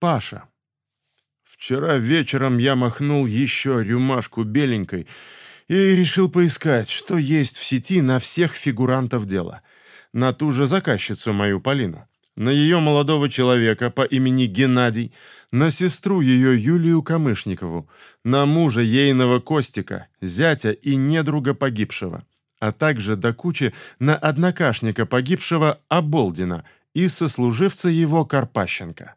Паша. Вчера вечером я махнул еще рюмашку беленькой и решил поискать, что есть в сети на всех фигурантов дела. На ту же заказчицу мою Полину, на ее молодого человека по имени Геннадий, на сестру ее Юлию Камышникову, на мужа ейного Костика, зятя и недруга погибшего, а также до кучи на однокашника погибшего Оболдина и сослуживца его Карпащенко.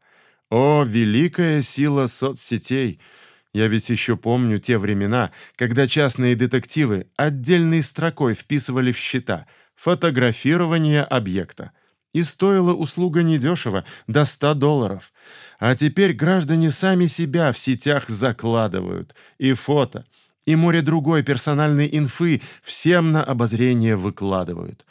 О, великая сила соцсетей! Я ведь еще помню те времена, когда частные детективы отдельной строкой вписывали в счета фотографирование объекта. И стоила услуга недешево, до 100 долларов. А теперь граждане сами себя в сетях закладывают. И фото, и море другой персональной инфы всем на обозрение выкладывают.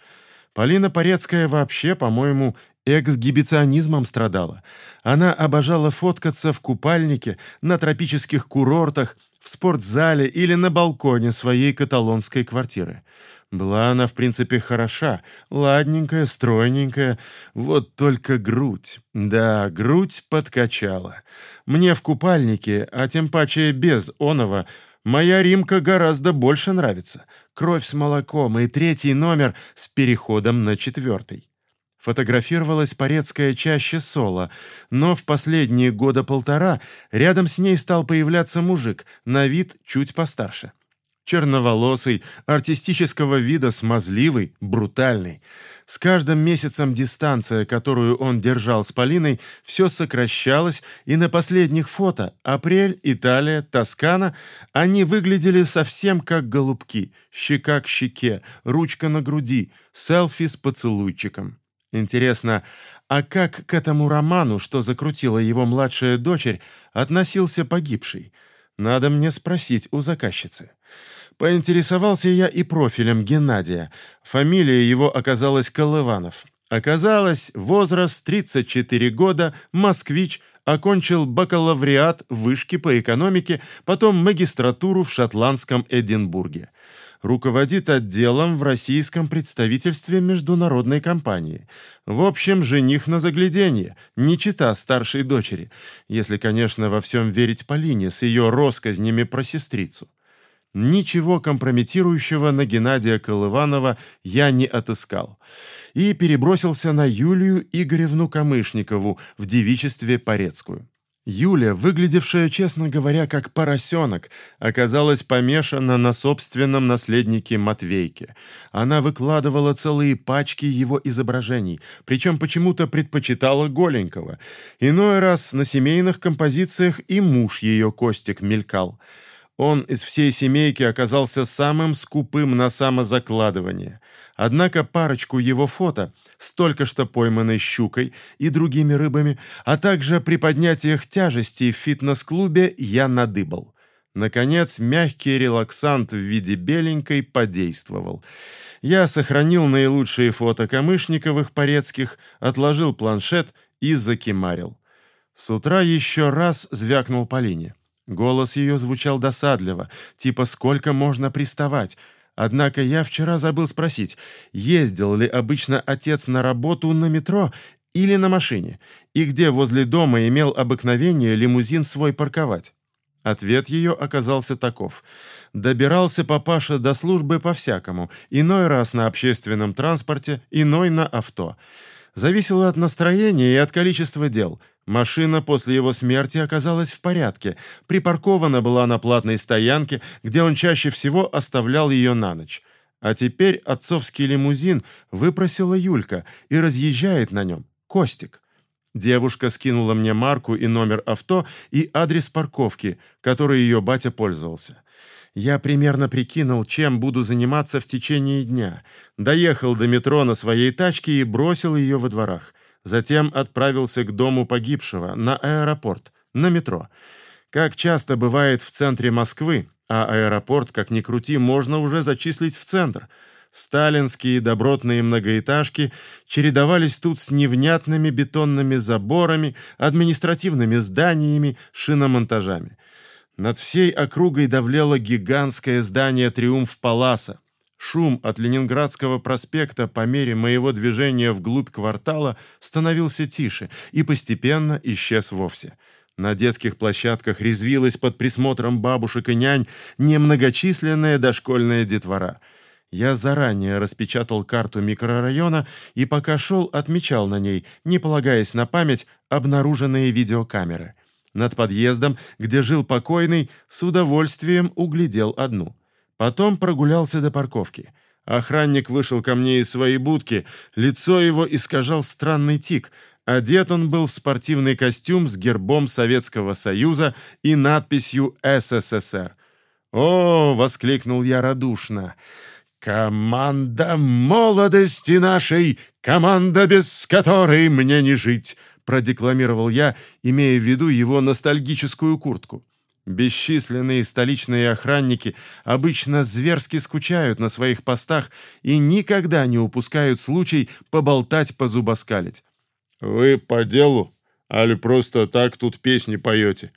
Полина Порецкая вообще, по-моему, эксгибиционизмом страдала. Она обожала фоткаться в купальнике, на тропических курортах, в спортзале или на балконе своей каталонской квартиры. Была она, в принципе, хороша, ладненькая, стройненькая, вот только грудь. Да, грудь подкачала. Мне в купальнике, а тем паче без оного, моя Римка гораздо больше нравится. Кровь с молоком и третий номер с переходом на четвертый. Фотографировалась Порецкая чаще соло, но в последние года полтора рядом с ней стал появляться мужик, на вид чуть постарше. Черноволосый, артистического вида, смазливый, брутальный. С каждым месяцем дистанция, которую он держал с Полиной, все сокращалась, и на последних фото апрель, Италия, Тоскана они выглядели совсем как голубки, щека к щеке, ручка на груди, селфи с поцелуйчиком. Интересно, а как к этому роману, что закрутила его младшая дочерь, относился погибший? Надо мне спросить у заказчицы. Поинтересовался я и профилем Геннадия. Фамилия его оказалась Колыванов. Оказалось, возраст 34 года, москвич, окончил бакалавриат в вышке по экономике, потом магистратуру в шотландском Эдинбурге руководит отделом в российском представительстве международной компании. В общем, жених на загляденье, не чита старшей дочери, если, конечно, во всем верить Полине с ее россказнями про сестрицу. Ничего компрометирующего на Геннадия Колыванова я не отыскал и перебросился на Юлию Игоревну Камышникову в девичестве Порецкую. Юля, выглядевшая, честно говоря, как поросенок, оказалась помешана на собственном наследнике Матвейке. Она выкладывала целые пачки его изображений, причем почему-то предпочитала голенького. Иной раз на семейных композициях и муж ее Костик мелькал. Он из всей семейки оказался самым скупым на самозакладывание. Однако парочку его фото с только что пойманной щукой и другими рыбами, а также при поднятиях тяжести в фитнес-клубе я надыбал. Наконец, мягкий релаксант в виде беленькой подействовал. Я сохранил наилучшие фото Камышниковых, Порецких, отложил планшет и закимарил. С утра еще раз звякнул по линии. Голос ее звучал досадливо, типа «сколько можно приставать?», Однако я вчера забыл спросить, ездил ли обычно отец на работу на метро или на машине, и где возле дома имел обыкновение лимузин свой парковать. Ответ ее оказался таков. Добирался папаша до службы по-всякому, иной раз на общественном транспорте, иной на авто. Зависело от настроения и от количества дел. Машина после его смерти оказалась в порядке, припаркована была на платной стоянке, где он чаще всего оставлял ее на ночь. А теперь отцовский лимузин выпросила Юлька и разъезжает на нем. Костик. Девушка скинула мне марку и номер авто и адрес парковки, которой ее батя пользовался. Я примерно прикинул, чем буду заниматься в течение дня. Доехал до метро на своей тачке и бросил ее во дворах. Затем отправился к дому погибшего, на аэропорт, на метро. Как часто бывает в центре Москвы, а аэропорт, как ни крути, можно уже зачислить в центр. Сталинские добротные многоэтажки чередовались тут с невнятными бетонными заборами, административными зданиями, шиномонтажами. Над всей округой давлело гигантское здание Триумф Паласа, Шум от Ленинградского проспекта по мере моего движения вглубь квартала становился тише и постепенно исчез вовсе. На детских площадках резвилась под присмотром бабушек и нянь немногочисленная дошкольная детвора. Я заранее распечатал карту микрорайона и пока шел, отмечал на ней, не полагаясь на память, обнаруженные видеокамеры. Над подъездом, где жил покойный, с удовольствием углядел одну. Потом прогулялся до парковки. Охранник вышел ко мне из своей будки, лицо его искажал странный тик. Одет он был в спортивный костюм с гербом Советского Союза и надписью «СССР». «О!» — воскликнул я радушно. «Команда молодости нашей, команда, без которой мне не жить!» — продекламировал я, имея в виду его ностальгическую куртку. Бесчисленные столичные охранники обычно зверски скучают на своих постах и никогда не упускают случай поболтать, позубоскалить. «Вы по делу? Али просто так тут песни поете?»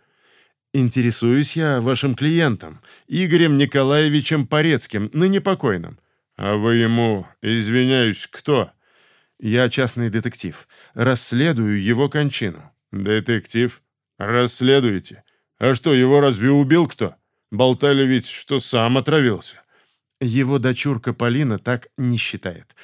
«Интересуюсь я вашим клиентом, Игорем Николаевичем Порецким, ныне покойным». «А вы ему, извиняюсь, кто?» «Я частный детектив. Расследую его кончину». «Детектив? Расследуете?» А что, его разве убил кто? Болтали ведь, что сам отравился. Его дочурка Полина так не считает.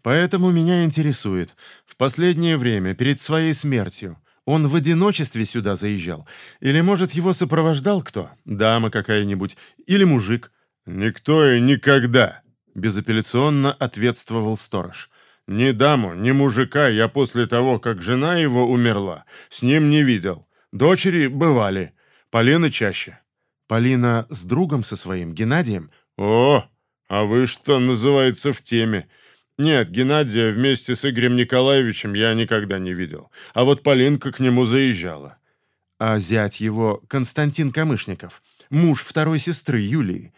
Поэтому меня интересует. В последнее время, перед своей смертью, он в одиночестве сюда заезжал? Или, может, его сопровождал кто? Дама какая-нибудь? Или мужик? Никто и никогда, безапелляционно ответствовал сторож. Ни даму, ни мужика я после того, как жена его умерла, с ним не видел. Дочери бывали. Полина чаще. Полина с другом со своим, Геннадием? О, а вы что, называется, в теме. Нет, Геннадия вместе с Игорем Николаевичем я никогда не видел. А вот Полинка к нему заезжала. А зять его Константин Камышников, муж второй сестры Юлии.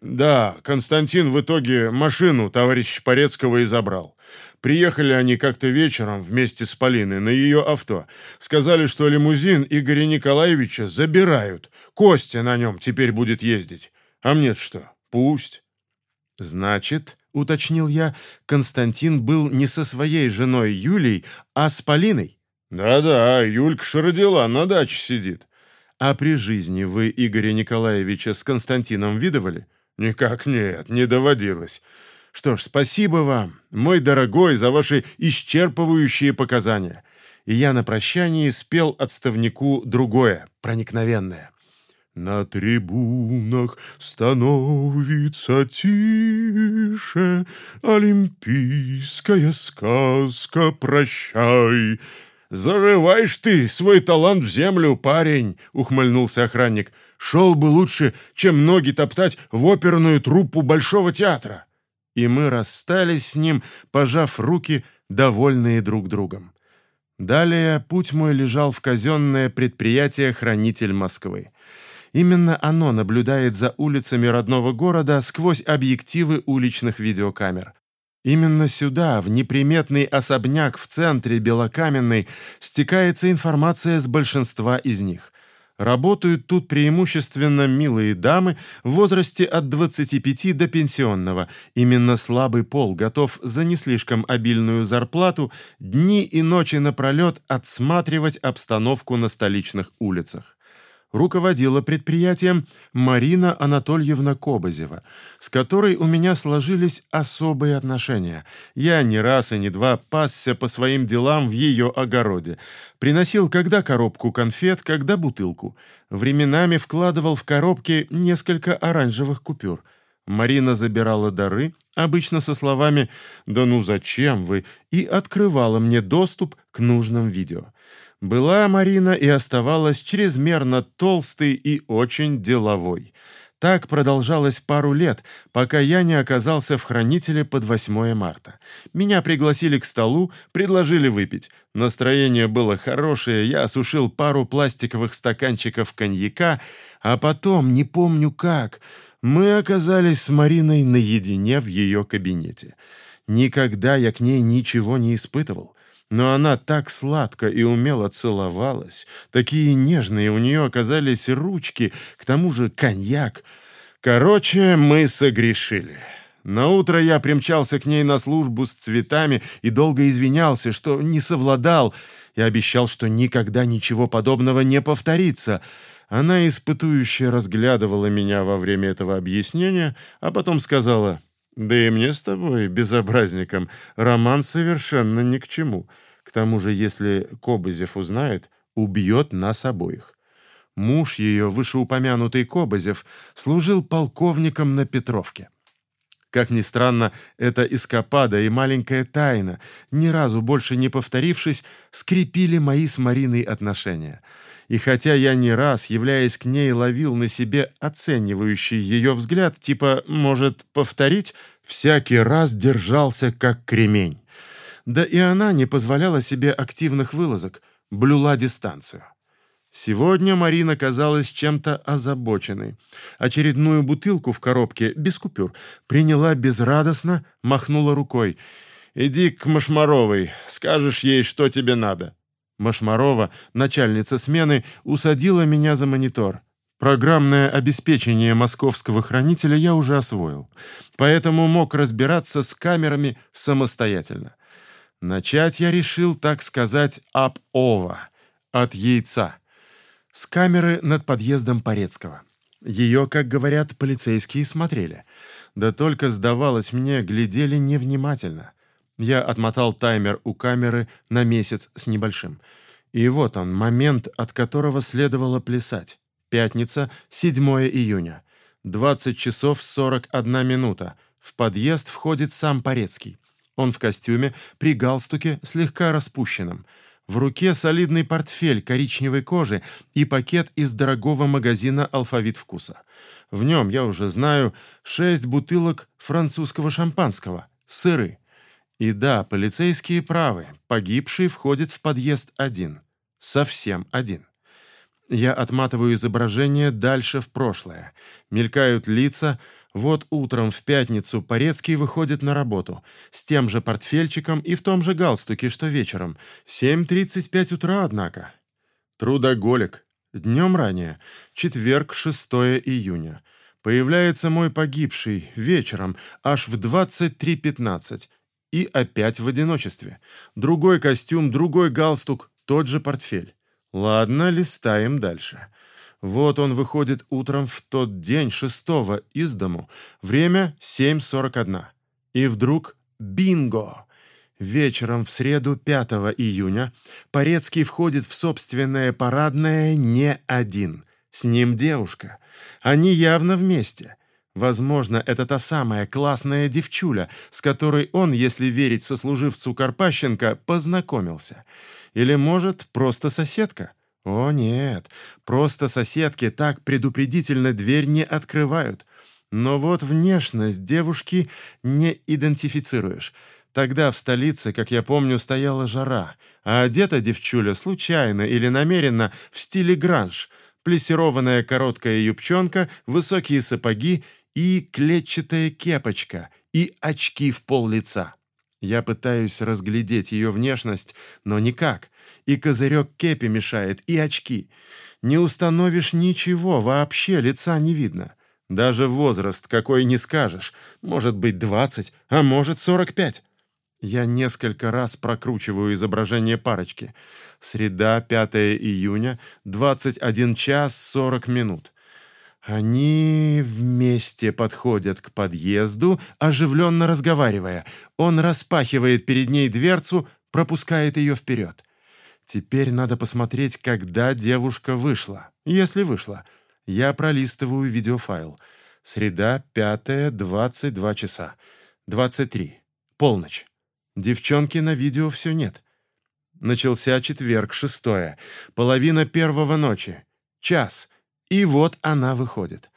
Да, Константин в итоге машину товарища Порецкого и забрал. Приехали они как-то вечером вместе с Полиной на ее авто. Сказали, что лимузин Игоря Николаевича забирают. Костя на нем теперь будет ездить. А мне что, пусть. Значит, уточнил я, Константин был не со своей женой Юлей, а с Полиной? Да-да, Юлька ж родила, на даче сидит. А при жизни вы Игоря Николаевича с Константином видывали? Никак нет, не доводилось. Что ж, спасибо вам, мой дорогой, за ваши исчерпывающие показания. И я на прощании спел отставнику другое, проникновенное. На трибунах становится тише, Олимпийская сказка, прощай. «Зарываешь ты свой талант в землю, парень!» — ухмыльнулся охранник. «Шел бы лучше, чем ноги топтать в оперную труппу Большого театра!» и мы расстались с ним, пожав руки, довольные друг другом. Далее путь мой лежал в казенное предприятие «Хранитель Москвы». Именно оно наблюдает за улицами родного города сквозь объективы уличных видеокамер. Именно сюда, в неприметный особняк в центре Белокаменной, стекается информация с большинства из них – Работают тут преимущественно милые дамы в возрасте от 25 до пенсионного. Именно слабый пол готов за не слишком обильную зарплату дни и ночи напролет отсматривать обстановку на столичных улицах руководила предприятием Марина Анатольевна Кобозева, с которой у меня сложились особые отношения. Я не раз и не два пасся по своим делам в ее огороде. Приносил когда коробку конфет, когда бутылку. Временами вкладывал в коробки несколько оранжевых купюр. Марина забирала дары, обычно со словами «Да ну зачем вы?» и открывала мне доступ к нужным видео. Была Марина и оставалась чрезмерно толстой и очень деловой. Так продолжалось пару лет, пока я не оказался в хранителе под 8 марта. Меня пригласили к столу, предложили выпить. Настроение было хорошее, я осушил пару пластиковых стаканчиков коньяка, а потом, не помню как, мы оказались с Мариной наедине в ее кабинете. Никогда я к ней ничего не испытывал. Но она так сладко и умело целовалась, такие нежные у нее оказались ручки, к тому же коньяк. Короче, мы согрешили. На утро я примчался к ней на службу с цветами и долго извинялся, что не совладал, и обещал, что никогда ничего подобного не повторится. Она испытующе разглядывала меня во время этого объяснения, а потом сказала, «Да и мне с тобой, безобразником, роман совершенно ни к чему. К тому же, если Кобызев узнает, убьет нас обоих». Муж ее, вышеупомянутый Кобызев, служил полковником на Петровке. Как ни странно, эта эскапада и маленькая тайна, ни разу больше не повторившись, скрепили мои с Мариной отношения. И хотя я не раз, являясь к ней, ловил на себе оценивающий ее взгляд, типа «может повторить», всякий раз держался как кремень. Да и она не позволяла себе активных вылазок, блюла дистанцию. Сегодня Марина казалась чем-то озабоченной. Очередную бутылку в коробке, без купюр, приняла безрадостно, махнула рукой. «Иди к Машмаровой, скажешь ей, что тебе надо». Машмарова, начальница смены, усадила меня за монитор. Программное обеспечение московского хранителя я уже освоил, поэтому мог разбираться с камерами самостоятельно. Начать я решил, так сказать, об-ова, от яйца с камеры над подъездом Порецкого. Ее, как говорят, полицейские смотрели. Да только, сдавалось мне, глядели невнимательно. Я отмотал таймер у камеры на месяц с небольшим. И вот он, момент, от которого следовало плясать. Пятница, 7 июня. 20 часов 41 минута. В подъезд входит сам Порецкий. Он в костюме, при галстуке, слегка распущенном. В руке солидный портфель коричневой кожи и пакет из дорогого магазина «Алфавит вкуса». В нем, я уже знаю, шесть бутылок французского шампанского, сыры. И да, полицейские правы, погибший входит в подъезд один. Совсем один. Я отматываю изображение дальше в прошлое. Мелькают лица, вот утром в пятницу Порецкий выходит на работу с тем же портфельчиком и в том же галстуке, что вечером. 7.35 утра, однако. Трудоголик. Днем ранее, четверг, 6 июня. Появляется мой погибший вечером, аж в 23.15. И опять в одиночестве. Другой костюм, другой галстук, тот же портфель. Ладно, листаем дальше. Вот он выходит утром в тот день шестого из дому. Время 7.41. И вдруг бинго! Вечером в среду 5 июня Порецкий входит в собственное парадное не один. С ним девушка. Они явно вместе. Возможно, это та самая классная девчуля, с которой он, если верить сослуживцу Карпащенко, познакомился. Или, может, просто соседка? О нет, просто соседки так предупредительно дверь не открывают. Но вот внешность девушки не идентифицируешь. Тогда в столице, как я помню, стояла жара, а одета девчуля случайно или намеренно в стиле гранж. Плессированная короткая юбчонка, высокие сапоги и клетчатая кепочка, и очки в пол лица. Я пытаюсь разглядеть ее внешность, но никак. И козырек кепи мешает, и очки. Не установишь ничего, вообще лица не видно. Даже возраст какой не скажешь. Может быть, 20, а может, 45. Я несколько раз прокручиваю изображение парочки. Среда, 5 июня, 21 час 40 минут. Они вместе подходят к подъезду, оживленно разговаривая. Он распахивает перед ней дверцу, пропускает ее вперед. Теперь надо посмотреть, когда девушка вышла. Если вышла. Я пролистываю видеофайл. Среда, пятая, двадцать два часа. Двадцать три. Полночь. Девчонки на видео все нет. Начался четверг, шестое. Половина первого ночи. Час. И вот она выходит.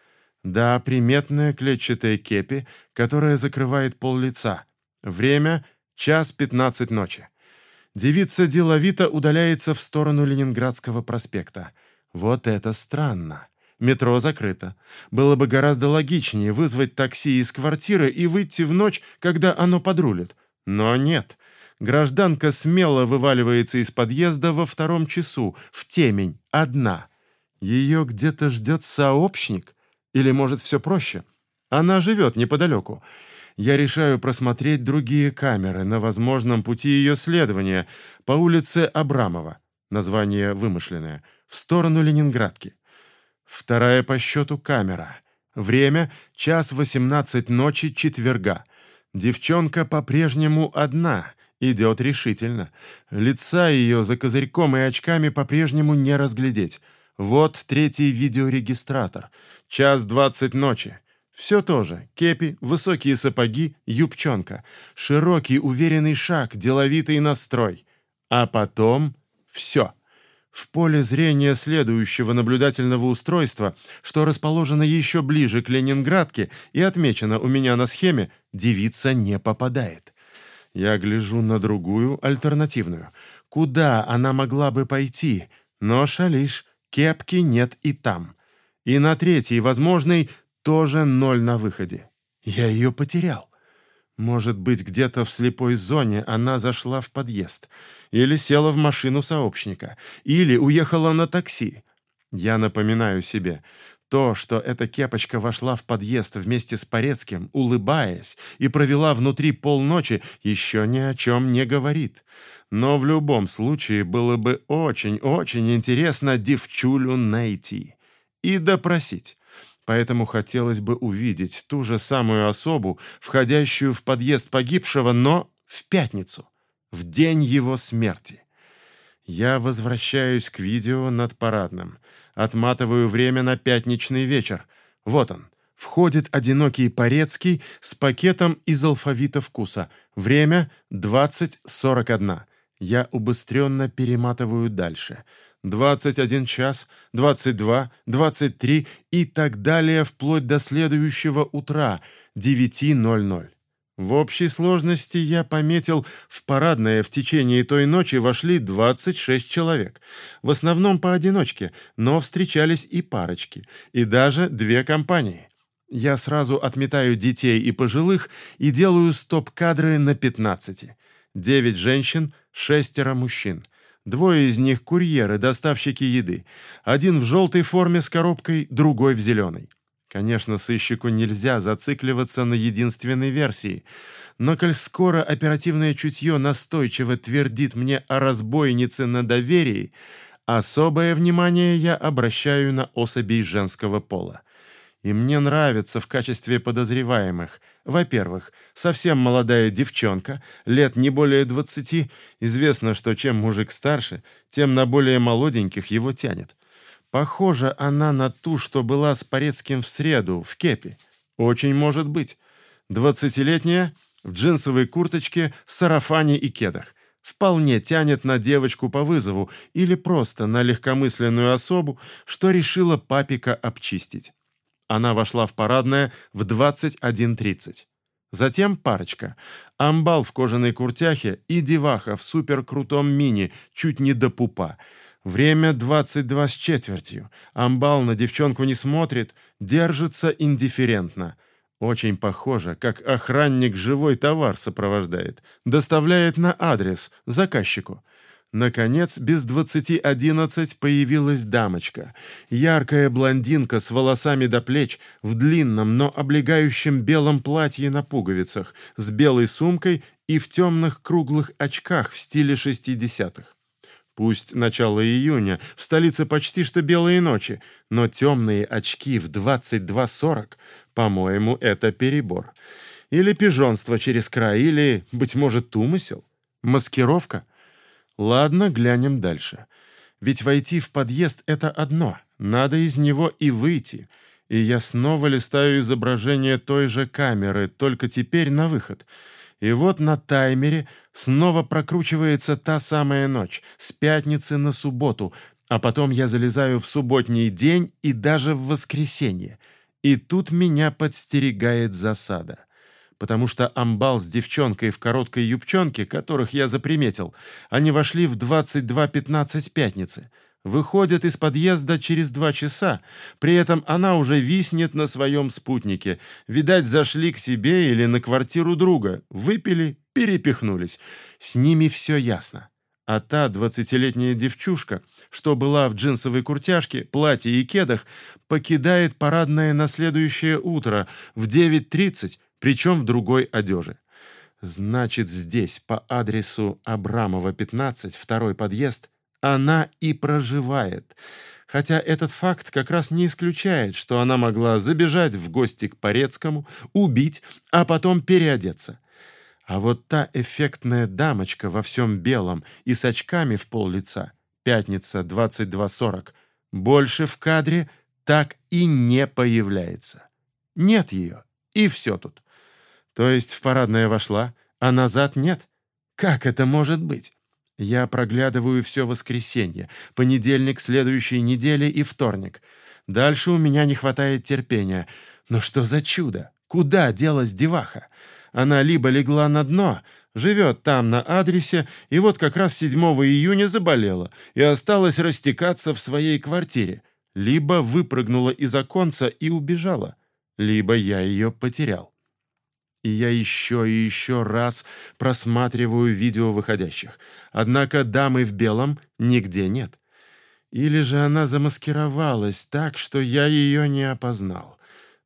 Да, приметная клетчатая кепи, которая закрывает пол лица. Время — час пятнадцать ночи. Девица деловито удаляется в сторону Ленинградского проспекта. Вот это странно. Метро закрыто. Было бы гораздо логичнее вызвать такси из квартиры и выйти в ночь, когда оно подрулит. Но нет. Гражданка смело вываливается из подъезда во втором часу, в темень, одна — ее где-то ждет сообщник? Или, может, все проще? Она живет неподалеку. я решаю просмотреть другие камеры на возможном пути ее следования по улице Абрамова, название вымышленное, в сторону Ленинградки. Вторая по счету камера. Время — час 18 ночи четверга. Девчонка по-прежнему одна, идет решительно. Лица ее за козырьком и очками по-прежнему не разглядеть. Вот третий видеорегистратор. Час двадцать ночи. Все то же. Кепи, высокие сапоги, юбчонка. Широкий, уверенный шаг, деловитый настрой. А потом все. В поле зрения следующего наблюдательного устройства, что расположено еще ближе к Ленинградке и отмечено у меня на схеме, девица не попадает. Я гляжу на другую, альтернативную. Куда она могла бы пойти? Но, шалиш, кепки нет и там. И на третьей, возможной, тоже ноль на выходе. Я ее потерял. Может быть, где-то в слепой зоне она зашла в подъезд, или села в машину сообщника, или уехала на такси. Я напоминаю себе, то, что эта кепочка вошла в подъезд вместе с Порецким, улыбаясь, и провела внутри полночи, еще ни о чем не говорит. Но в любом случае было бы очень-очень интересно девчулю найти и допросить. Поэтому хотелось бы увидеть ту же самую особу, входящую в подъезд погибшего, но в пятницу, в день его смерти. Я возвращаюсь к видео над парадным, отматываю время на пятничный вечер. Вот он. Входит одинокий Порецкий с пакетом из алфавита вкуса. Время 20.41. Я убыстренно перематываю дальше. 21 час, 22, 23 и так далее вплоть до следующего утра, 9.00. В общей сложности я пометил, в парадное в течение той ночи вошли 26 человек. В основном поодиночке, но встречались и парочки, и даже две компании. Я сразу отметаю детей и пожилых и делаю стоп-кадры на 15. 9 женщин, шестеро мужчин. Двое из них курьеры, доставщики еды. Один в желтой форме с коробкой, другой в зеленой. Конечно, сыщику нельзя зацикливаться на единственной версии, но коль скоро оперативное чутье настойчиво твердит мне о разбойнице на доверии, особое внимание я обращаю на особей женского пола. И мне нравится в качестве подозреваемых. Во-первых, совсем молодая девчонка, лет не более двадцати. Известно, что чем мужик старше, тем на более молоденьких его тянет. Похожа она на ту, что была с Порецким в среду, в кепе. Очень может быть. Двадцатилетняя, в джинсовой курточке, сарафане и кедах. Вполне тянет на девочку по вызову или просто на легкомысленную особу, что решила папика обчистить. Она вошла в парадное в 21.30. Затем парочка. Амбал в кожаной куртяхе и деваха в суперкрутом мини, чуть не до пупа. Время 22 с четвертью. Амбал на девчонку не смотрит, держится индифферентно. Очень похоже, как охранник живой товар сопровождает. Доставляет на адрес, заказчику. Наконец, без двадцати одиннадцать появилась дамочка. Яркая блондинка с волосами до плеч, в длинном, но облегающем белом платье на пуговицах, с белой сумкой и в темных круглых очках в стиле шестидесятых. Пусть начало июня, в столице почти что белые ночи, но темные очки в 22.40, по-моему, это перебор. Или пижонство через край, или, быть может, умысел. Маскировка — Ладно, глянем дальше. Ведь войти в подъезд — это одно, надо из него и выйти. И я снова листаю изображение той же камеры, только теперь на выход. И вот на таймере снова прокручивается та самая ночь, с пятницы на субботу, а потом я залезаю в субботний день и даже в воскресенье. И тут меня подстерегает засада потому что амбал с девчонкой в короткой юбчонке, которых я заприметил, они вошли в 22.15 пятницы. Выходят из подъезда через два часа, при этом она уже виснет на своем спутнике. Видать, зашли к себе или на квартиру друга, выпили, перепихнулись. С ними все ясно. А та двадцатилетняя девчушка, что была в джинсовой куртяжке, платье и кедах, покидает парадное на следующее утро в 9.30 причем в другой одежде. Значит, здесь, по адресу Абрамова, 15, второй подъезд, она и проживает. Хотя этот факт как раз не исключает, что она могла забежать в гости к Порецкому, убить, а потом переодеться. А вот та эффектная дамочка во всем белом и с очками в пол лица, пятница, 22.40, больше в кадре так и не появляется. Нет ее, и все тут. То есть в парадное вошла, а назад нет? Как это может быть? Я проглядываю все воскресенье, понедельник следующей недели и вторник. Дальше у меня не хватает терпения. Но что за чудо? Куда делась деваха? Она либо легла на дно, живет там на адресе, и вот как раз 7 июня заболела и осталась растекаться в своей квартире, либо выпрыгнула из оконца и убежала, либо я ее потерял и я еще и еще раз просматриваю видео выходящих. Однако дамы в белом нигде нет. Или же она замаскировалась так, что я ее не опознал.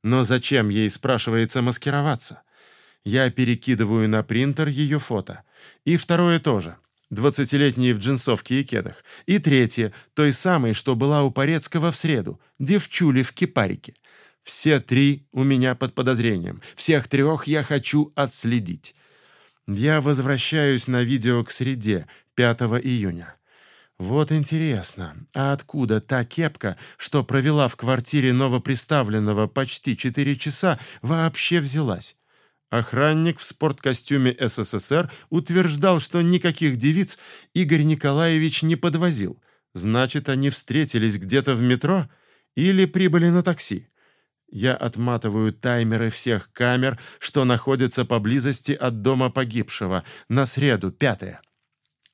Но зачем ей, спрашивается, маскироваться? Я перекидываю на принтер ее фото. И второе тоже. Двадцатилетние в джинсовке и кедах. И третье, той самой, что была у Порецкого в среду, девчули в кипарике. Все три у меня под подозрением. Всех трех я хочу отследить. Я возвращаюсь на видео к среде, 5 июня. Вот интересно, а откуда та кепка, что провела в квартире новоприставленного почти 4 часа, вообще взялась? Охранник в спорткостюме СССР утверждал, что никаких девиц Игорь Николаевич не подвозил. Значит, они встретились где-то в метро или прибыли на такси. Я отматываю таймеры всех камер, что находятся поблизости от дома погибшего, на среду, пятое.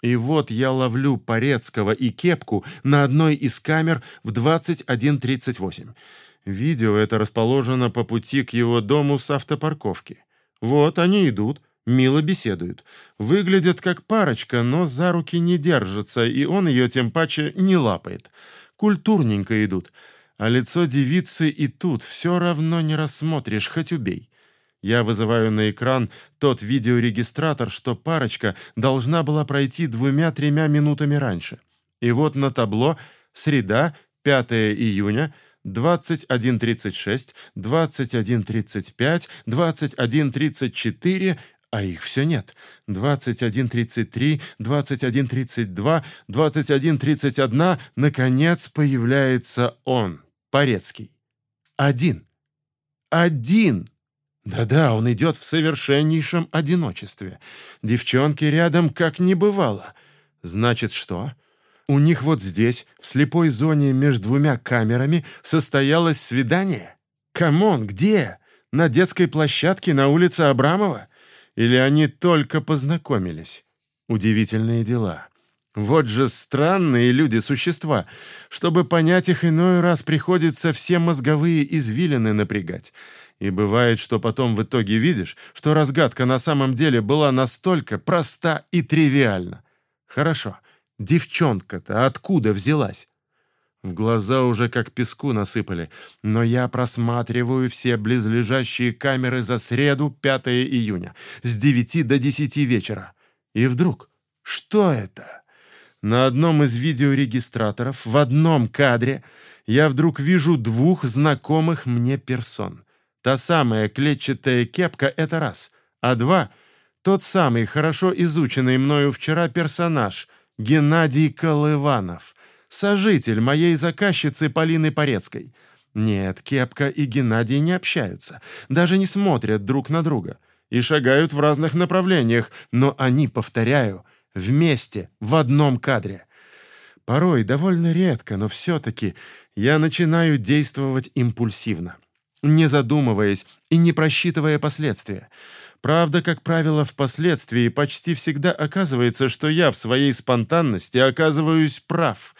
И вот я ловлю Порецкого и Кепку на одной из камер в 21.38. Видео это расположено по пути к его дому с автопарковки. Вот они идут, мило беседуют. Выглядят как парочка, но за руки не держатся, и он ее тем паче не лапает. Культурненько идут — а лицо девицы и тут все равно не рассмотришь, хоть убей. Я вызываю на экран тот видеорегистратор, что парочка должна была пройти двумя-тремя минутами раньше. И вот на табло «Среда, 5 июня», 21.36, 21.35, 21.34, а их все нет. 21.33, 21.32, 21.31, наконец появляется он. Порецкий. Один. Один. Да-да, он идет в совершеннейшем одиночестве. Девчонки рядом как не бывало. Значит, что? У них вот здесь, в слепой зоне между двумя камерами, состоялось свидание? Come on, где? На детской площадке на улице Абрамова? Или они только познакомились? Удивительные дела. Вот же странные люди существа. Чтобы понять их иной раз, приходится все мозговые извилины напрягать. И бывает, что потом в итоге видишь, что разгадка на самом деле была настолько проста и тривиальна. Хорошо, девчонка-то откуда взялась? В глаза уже как песку насыпали, но я просматриваю все близлежащие камеры за среду, 5 июня, с 9 до 10 вечера. И вдруг, что это? На одном из видеорегистраторов, в одном кадре, я вдруг вижу двух знакомых мне персон. Та самая клетчатая кепка — это раз, а два — тот самый хорошо изученный мною вчера персонаж — Геннадий Колыванов, сожитель моей заказчицы Полины Порецкой. Нет, Кепка и Геннадий не общаются, даже не смотрят друг на друга и шагают в разных направлениях, но они, повторяю, вместе, в одном кадре. Порой, довольно редко, но все-таки я начинаю действовать импульсивно, не задумываясь и не просчитывая последствия. Правда, как правило, впоследствии почти всегда оказывается, что я в своей спонтанности оказываюсь прав,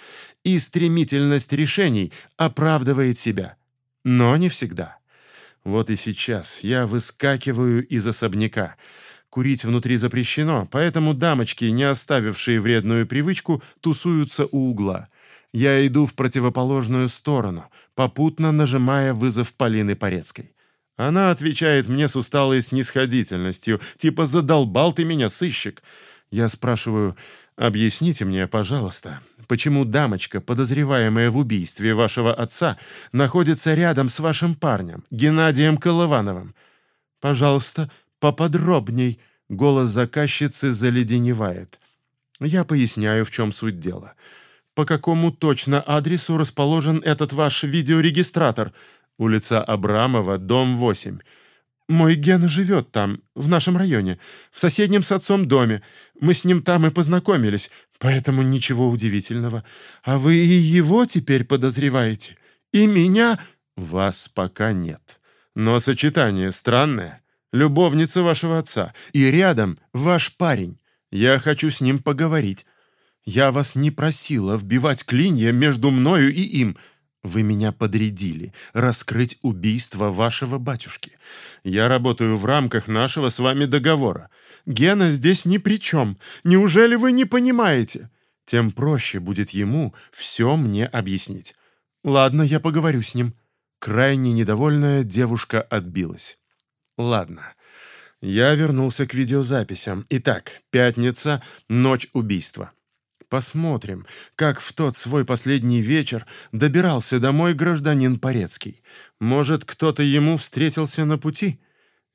и стремительность решений оправдывает себя. Но не всегда. Вот и сейчас я выскакиваю из особняка — Курить внутри запрещено, поэтому дамочки, не оставившие вредную привычку, тусуются у угла. Я иду в противоположную сторону, попутно нажимая вызов Полины Порецкой. Она отвечает мне с усталой снисходительностью, типа «задолбал ты меня, сыщик». Я спрашиваю «объясните мне, пожалуйста, почему дамочка, подозреваемая в убийстве вашего отца, находится рядом с вашим парнем, Геннадием Колывановым?» «Пожалуйста, поподробней», — голос заказчицы заледеневает. Я поясняю, в чем суть дела. «По какому точно адресу расположен этот ваш видеорегистратор?» Улица Абрамова, дом 8. Мой Гена живет там, в нашем районе, в соседнем с отцом доме. Мы с ним там и познакомились, поэтому ничего удивительного. А вы и его теперь подозреваете? И меня? Вас пока нет. Но сочетание странное. Любовница вашего отца. И рядом ваш парень. Я хочу с ним поговорить. Я вас не просила вбивать клинья между мною и им. Вы меня подрядили раскрыть убийство вашего батюшки. Я работаю в рамках нашего с вами договора. Гена здесь ни при чем. Неужели вы не понимаете? Тем проще будет ему все мне объяснить. Ладно, я поговорю с ним. Крайне недовольная девушка отбилась. Ладно. Я вернулся к видеозаписям. Итак, пятница, ночь убийства. Посмотрим, как в тот свой последний вечер добирался домой гражданин Порецкий. Может, кто-то ему встретился на пути?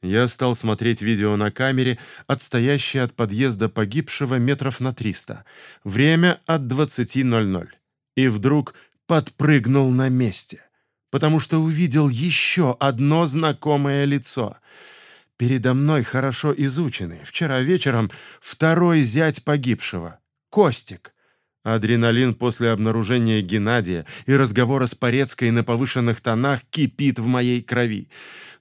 Я стал смотреть видео на камере, отстоящее от подъезда погибшего метров на 300. Время от 20.00. И вдруг подпрыгнул на месте, потому что увидел еще одно знакомое лицо. Передо мной хорошо изученный, вчера вечером, второй зять погибшего. Костик. Адреналин после обнаружения Геннадия и разговора с Порецкой на повышенных тонах кипит в моей крови.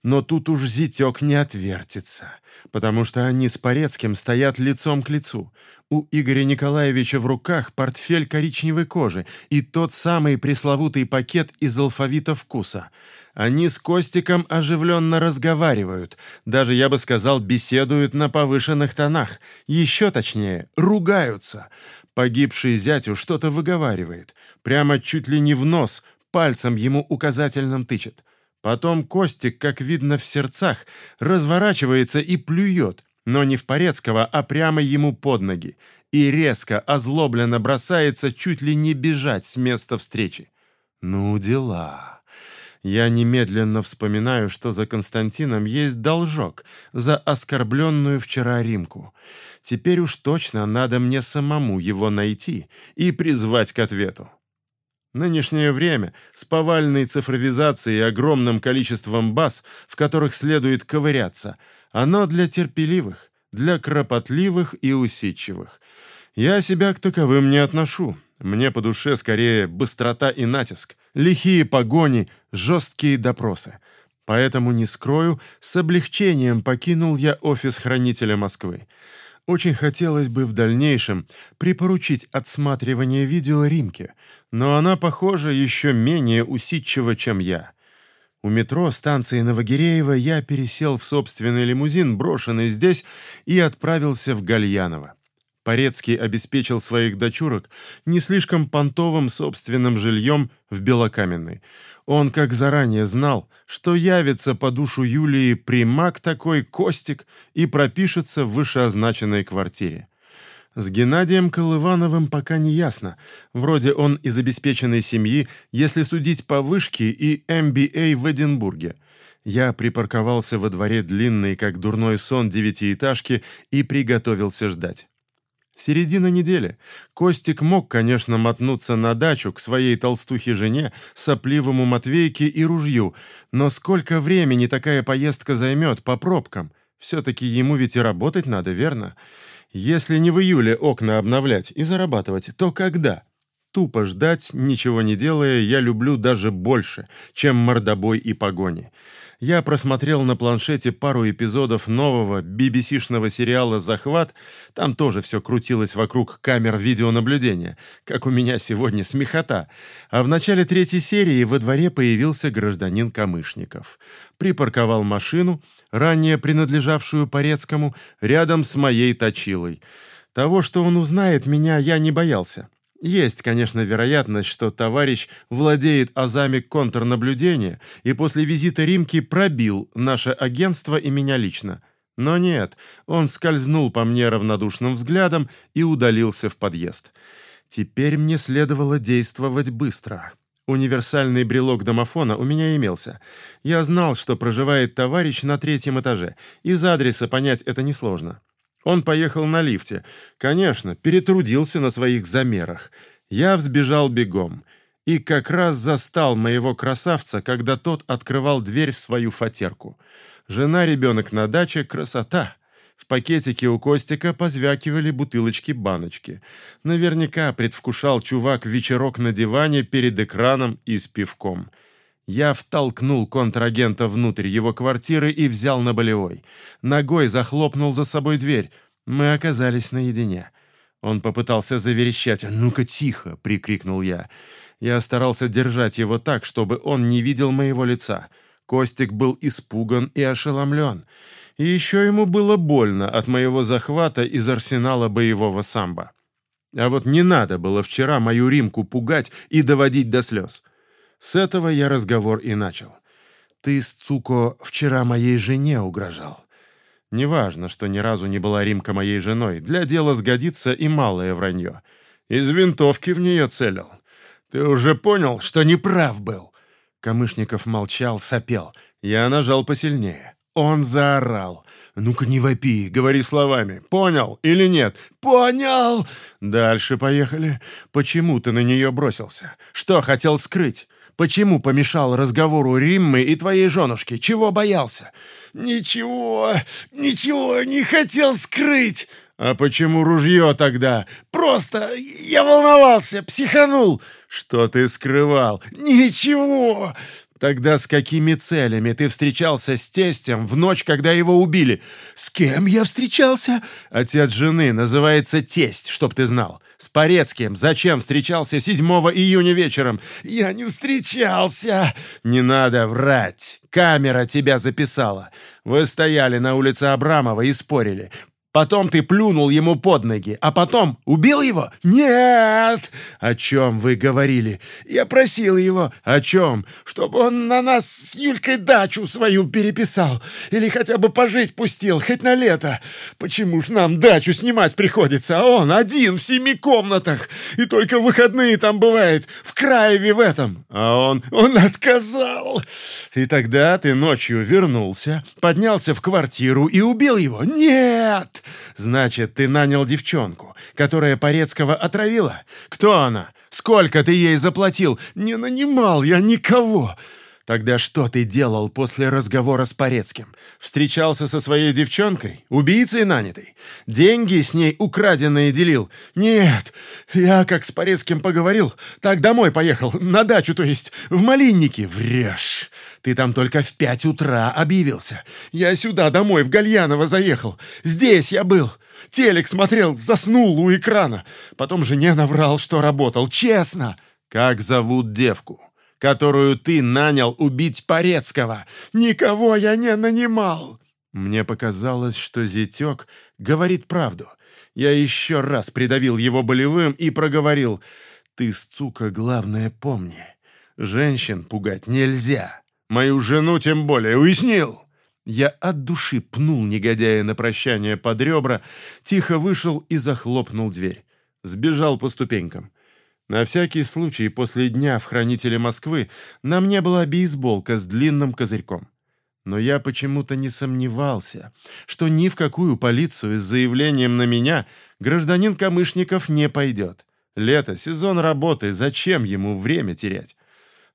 Но тут уж зятек не отвертится, потому что они с Порецким стоят лицом к лицу. У Игоря Николаевича в руках портфель коричневой кожи и тот самый пресловутый пакет из алфавита вкуса. Они с Костиком оживленно разговаривают, даже, я бы сказал, беседуют на повышенных тонах. Еще точнее, ругаются. Погибший зятю что-то выговаривает, прямо чуть ли не в нос, пальцем ему указательным тычет. Потом Костик, как видно в сердцах, разворачивается и плюет, но не в Порецкого, а прямо ему под ноги, и резко, озлобленно бросается чуть ли не бежать с места встречи. Ну, дела. Я немедленно вспоминаю, что за Константином есть должок за оскорбленную вчера Римку. Теперь уж точно надо мне самому его найти и призвать к ответу. Нынешнее время с повальной цифровизацией и огромным количеством баз, в которых следует ковыряться, оно для терпеливых, для кропотливых и усидчивых. Я себя к таковым не отношу. Мне по душе скорее быстрота и натиск, лихие погони, жесткие допросы. Поэтому, не скрою, с облегчением покинул я офис хранителя Москвы. Очень хотелось бы в дальнейшем припоручить отсматривание видео Римке, но она, похоже, еще менее усидчива, чем я. У метро станции Новогиреево я пересел в собственный лимузин, брошенный здесь, и отправился в Гальяново. Порецкий обеспечил своих дочурок не слишком понтовым собственным жильем в Белокаменной. Он как заранее знал, что явится по душу Юлии примак такой Костик и пропишется в вышеозначенной квартире. С Геннадием Колывановым пока не ясно. Вроде он из обеспеченной семьи, если судить по вышке и MBA в Эдинбурге. Я припарковался во дворе длинной, как дурной сон, девятиэтажки и приготовился ждать. Середина недели. Костик мог, конечно, мотнуться на дачу к своей толстухе-жене, сопливому Матвейке и ружью, но сколько времени такая поездка займет по пробкам? Все-таки ему ведь и работать надо, верно? Если не в июле окна обновлять и зарабатывать, то когда? Тупо ждать, ничего не делая, я люблю даже больше, чем мордобой и погони я просмотрел на планшете пару эпизодов нового BBC-шного сериала «Захват». Там тоже все крутилось вокруг камер видеонаблюдения, как у меня сегодня смехота. А в начале третьей серии во дворе появился гражданин Камышников. Припарковал машину, ранее принадлежавшую Порецкому, рядом с моей точилой. Того, что он узнает меня, я не боялся. Есть, конечно, вероятность, что товарищ владеет азами контрнаблюдения и после визита Римки пробил наше агентство и меня лично. Но нет, он скользнул по мне равнодушным взглядом и удалился в подъезд. Теперь мне следовало действовать быстро. Универсальный брелок домофона у меня имелся. Я знал, что проживает товарищ на третьем этаже. Из адреса понять это несложно. Он поехал на лифте. Конечно, перетрудился на своих замерах. Я взбежал бегом. И как раз застал моего красавца, когда тот открывал дверь в свою фатерку. Жена, ребенок на даче — красота. В пакетике у Костика позвякивали бутылочки-баночки. Наверняка предвкушал чувак вечерок на диване перед экраном и с пивком. Я втолкнул контрагента внутрь его квартиры и взял на болевой. Ногой захлопнул за собой дверь. Мы оказались наедине. Он попытался заверещать. «Ну-ка, тихо!» — прикрикнул я. Я старался держать его так, чтобы он не видел моего лица. Костик был испуган и ошеломлен. И еще ему было больно от моего захвата из арсенала боевого самбо. А вот не надо было вчера мою Римку пугать и доводить до слез. С этого я разговор и начал. «Ты, Цуко, вчера моей жене угрожал». Неважно, что ни разу не была Римка моей женой, для дела сгодится и малое вранье. Из винтовки в нее целил. Ты уже понял, что неправ был?» Камышников молчал, сопел. Я нажал посильнее. Он заорал. «Ну-ка не вопи, говори словами. Понял или нет?» «Понял!» «Дальше поехали. Почему ты на нее бросился? Что хотел скрыть? Почему помешал разговору Риммы и твоей женушки? Чего боялся?» «Ничего, ничего не хотел скрыть!» «А почему ружье тогда?» «Просто я волновался, психанул!» «Что ты скрывал?» «Ничего!» «Тогда с какими целями ты встречался с тестем в ночь, когда его убили?» «С кем я встречался?» «Отец жены называется тесть, чтоб ты знал. С Порецким зачем встречался 7 июня вечером?» «Я не встречался!» «Не надо врать. Камера тебя записала. Вы стояли на улице Абрамова и спорили. Потом ты плюнул ему под ноги, а потом убил его? Нет! О чем вы говорили? Я просил его. О чем? Чтобы он на нас с Юлькой дачу свою переписал. Или хотя бы пожить пустил, хоть на лето. Почему ж нам дачу снимать приходится, а он один в семи комнатах? И только выходные там бывает, в Краеве в этом. А он, он отказал. И тогда ты ночью вернулся, поднялся в квартиру и убил его? Нет! Значит, ты нанял девчонку, которая Порецкого отравила? Кто она? Сколько ты ей заплатил? Не нанимал я никого. Тогда что ты делал после разговора с Порецким? Встречался со своей девчонкой? Убийцей нанятой? Деньги с ней украденные делил? Нет, я как с Порецким поговорил, так домой поехал, на дачу, то есть, в Малинники. Врешь. Ты там только в пять утра объявился. Я сюда домой, в Гальяново заехал. Здесь я был. Телек смотрел, заснул у экрана. Потом жене наврал, что работал. Честно. Как зовут девку? Которую ты нанял убить Порецкого. Никого я не нанимал!» Мне показалось, что зятек говорит правду. Я еще раз придавил его болевым и проговорил. «Ты, сука, главное помни. Женщин пугать нельзя. Мою жену тем более. Уяснил?» Я от души пнул негодяя на прощание под ребра, тихо вышел и захлопнул дверь. Сбежал по ступенькам. На всякий случай после дня в хранителе Москвы на мне была бейсболка с длинным козырьком. Но я почему-то не сомневался, что ни в какую полицию с заявлением на меня гражданин Камышников не пойдет. Лето, сезон работы, зачем ему время терять?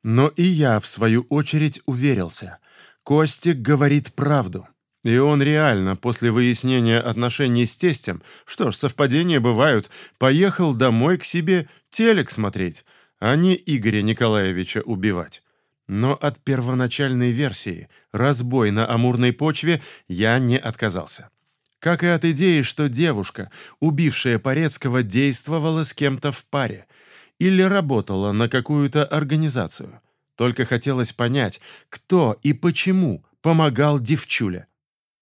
Но и я, в свою очередь, уверился. Костик говорит правду. И он реально, после выяснения отношений с тестем, что ж, совпадения бывают, поехал домой к себе телек смотреть, а не Игоря Николаевича убивать. Но от первоначальной версии «разбой на амурной почве» я не отказался. Как и от идеи, что девушка, убившая Порецкого, действовала с кем-то в паре или работала на какую-то организацию. Только хотелось понять, кто и почему помогал девчуле.